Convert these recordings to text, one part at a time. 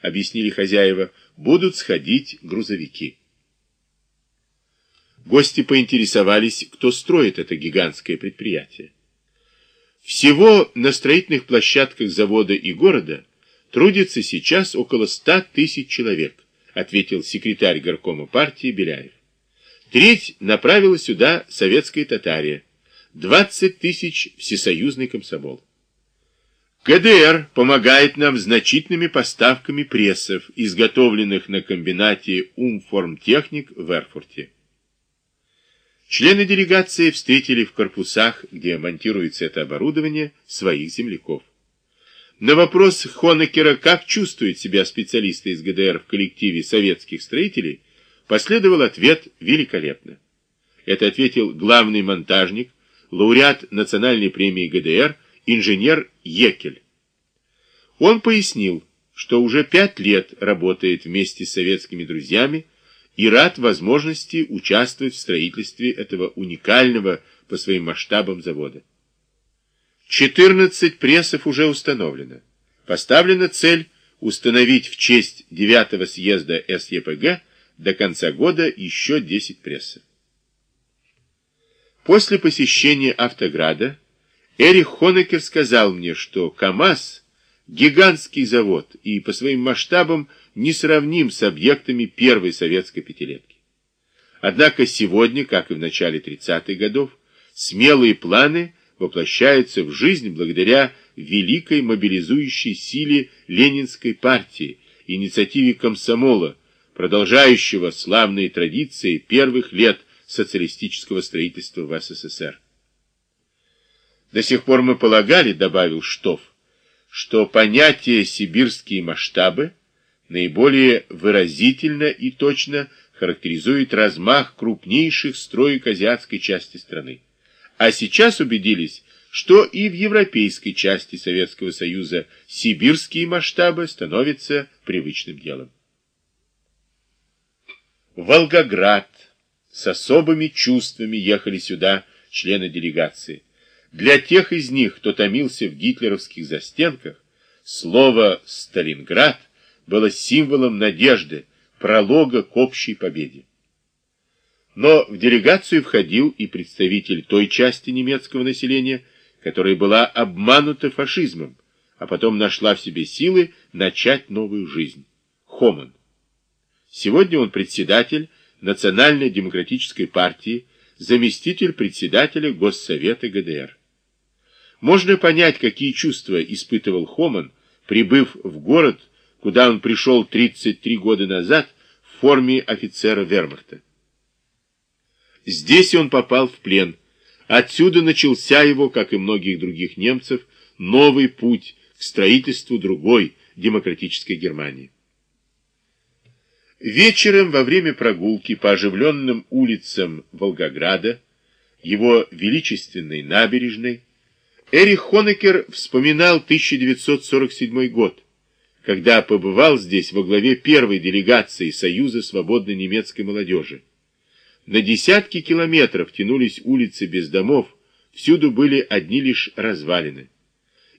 объяснили хозяева, будут сходить грузовики. Гости поинтересовались, кто строит это гигантское предприятие. Всего на строительных площадках завода и города трудится сейчас около ста тысяч человек, ответил секретарь горкома партии Беляев. Треть направила сюда советская татария, 20 тысяч всесоюзный комсомол. ГДР помогает нам значительными поставками прессов, изготовленных на комбинате Умформтехник в Эрфурте. Члены делегации встретили в корпусах, где монтируется это оборудование, своих земляков. На вопрос Хонекера, как чувствуют себя специалисты из ГДР в коллективе советских строителей, последовал ответ великолепно. Это ответил главный монтажник, лауреат национальной премии ГДР, инженер Екель. Он пояснил, что уже пять лет работает вместе с советскими друзьями и рад возможности участвовать в строительстве этого уникального по своим масштабам завода. 14 прессов уже установлено. Поставлена цель установить в честь 9-го съезда СЕПГ до конца года еще 10 прессов. После посещения Автограда Эрих Хонекер сказал мне, что КАМАЗ – гигантский завод и по своим масштабам не сравним с объектами первой советской пятилетки. Однако сегодня, как и в начале 30-х годов, смелые планы воплощаются в жизнь благодаря великой мобилизующей силе Ленинской партии, инициативе комсомола, продолжающего славные традиции первых лет социалистического строительства в СССР. До сих пор мы полагали, добавил Штоф, что понятие «сибирские масштабы» наиболее выразительно и точно характеризует размах крупнейших строек азиатской части страны. А сейчас убедились, что и в европейской части Советского Союза сибирские масштабы становятся привычным делом. Волгоград. С особыми чувствами ехали сюда члены делегации. Для тех из них, кто томился в гитлеровских застенках, слово «Сталинград» было символом надежды, пролога к общей победе. Но в делегацию входил и представитель той части немецкого населения, которая была обманута фашизмом, а потом нашла в себе силы начать новую жизнь. Хоман. Сегодня он председатель Национальной демократической партии, заместитель председателя Госсовета ГДР. Можно понять, какие чувства испытывал Хоман, прибыв в город куда он пришел 33 года назад в форме офицера вермахта. Здесь он попал в плен. Отсюда начался его, как и многих других немцев, новый путь к строительству другой демократической Германии. Вечером во время прогулки по оживленным улицам Волгограда, его величественной набережной, Эрих Хонекер вспоминал 1947 год, когда побывал здесь во главе первой делегации Союза свободной немецкой молодежи. На десятки километров тянулись улицы без домов, всюду были одни лишь развалины.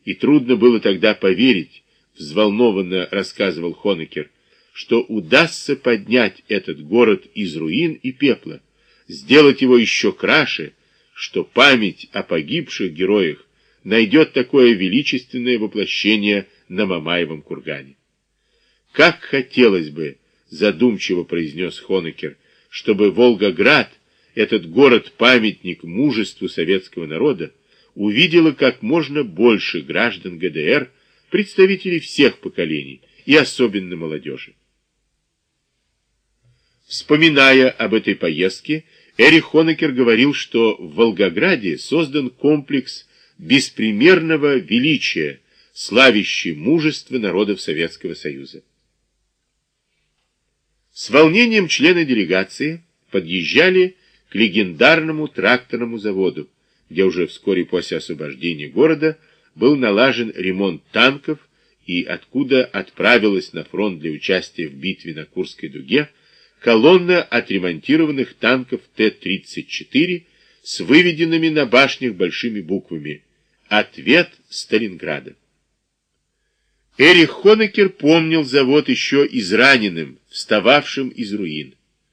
И трудно было тогда поверить, взволнованно рассказывал Хонекер, что удастся поднять этот город из руин и пепла, сделать его еще краше, что память о погибших героях найдет такое величественное воплощение на Мамаевом кургане. Как хотелось бы, задумчиво произнес Хонекер, чтобы Волгоград, этот город-памятник мужеству советского народа, увидела как можно больше граждан ГДР, представителей всех поколений и особенно молодежи. Вспоминая об этой поездке, Эрих Хонекер говорил, что в Волгограде создан комплекс беспримерного величия, славящий мужество народов Советского Союза. С волнением члены делегации подъезжали к легендарному тракторному заводу, где уже вскоре после освобождения города был налажен ремонт танков и откуда отправилась на фронт для участия в битве на Курской дуге колонна отремонтированных танков Т-34 с выведенными на башнях большими буквами «Ответ Сталинграда». Эрих Хонекер помнил завод еще израненным, встававшим из руин.